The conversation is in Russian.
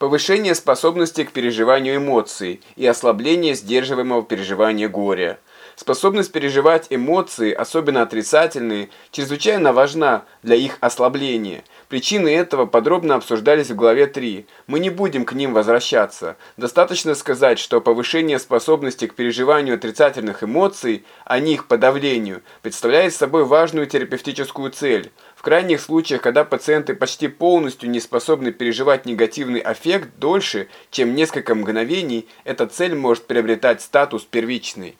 Повышение способности к переживанию эмоций и ослабление сдерживаемого переживания горя. Способность переживать эмоции, особенно отрицательные, чрезвычайно важна для их ослабления. Причины этого подробно обсуждались в главе 3. Мы не будем к ним возвращаться. Достаточно сказать, что повышение способности к переживанию отрицательных эмоций, а не их подавлению, представляет собой важную терапевтическую цель. В крайних случаях, когда пациенты почти полностью не способны переживать негативный аффект дольше, чем несколько мгновений, эта цель может приобретать статус первичной.